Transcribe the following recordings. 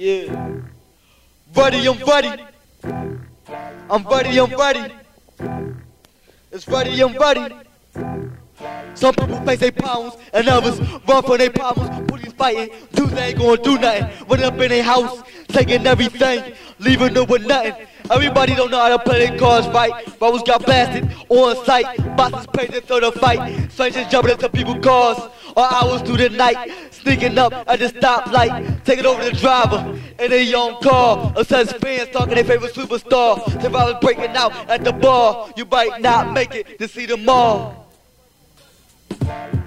Yeah. Buddy, I'm buddy. I'm buddy, I'm buddy. It's buddy, I'm buddy. Some people face their problems and others run from their problems. Police fighting, dudes ain't gonna do nothing. Run up in their house, taking everything, leaving them with nothing. Everybody don't know how to play their cards right. Brothers got blasted on sight. Bosses to throw the fight. Strangers jumping into people's cars. All hours through the night. Sneaking up at the stoplight. Taking over the driver in a young car. Assess fans talking their favorite superstar. Survivors breaking out at the bar. You might not make it to see them all.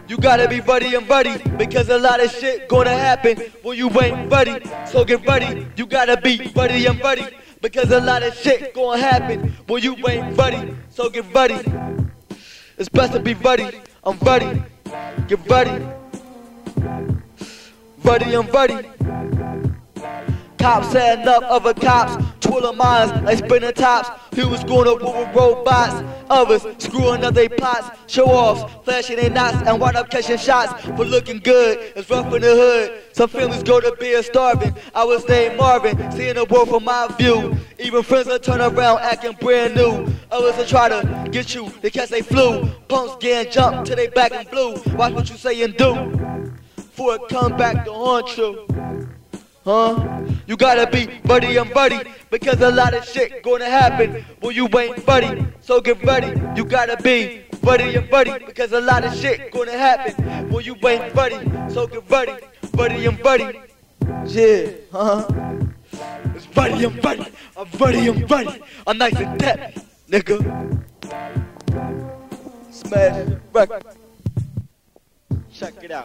You gotta be buddy and buddy because a lot of shit gonna happen when you ain't buddy. So get ready. You gotta be buddy and buddy because a lot of shit gonna happen when you ain't buddy. So get ready. It's best to be buddy. I'm buddy. Get buddy. Buddy, I'm buddy. Cops setting up other cops, twirling minds like spinning tops. He was going up with robots, others screwing up their plots, show offs, flashing their knots, and wind up catching shots for looking good. It's rough in the hood. Some families go to bed starving. I was named Marvin, seeing the world from my view. Even friends will turn around acting brand new. Others will try to get you, catch they flu. Punks getting jumped till they back in blue. Watch what you say and do. For it come back to haunt you. Huh? You gotta be buddy and buddy because a lot of shit gonna happen when you ain't buddy. So get ready. You gotta be buddy and buddy because a lot of shit gonna happen when you ain't buddy. So get ready. Buddy and buddy. Yeah, huh? It's buddy and buddy. I'm buddy and buddy. I'm nice and dead, nigga. Smash record. Check it out.